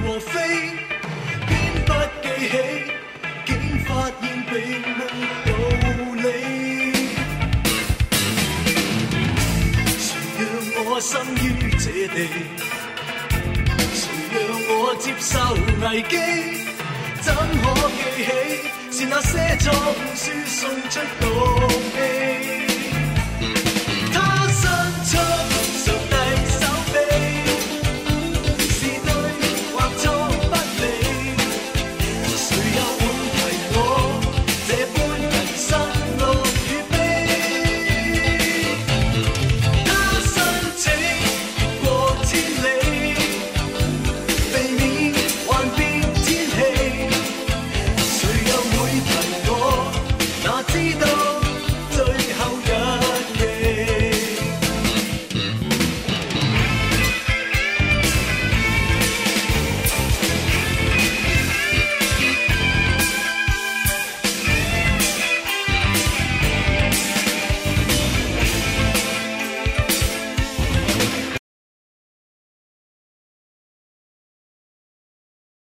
和非，偏不记起，竟发现并没道理。谁让我生於这地？谁让我接受危机？怎可记起，是那些错书送出道理？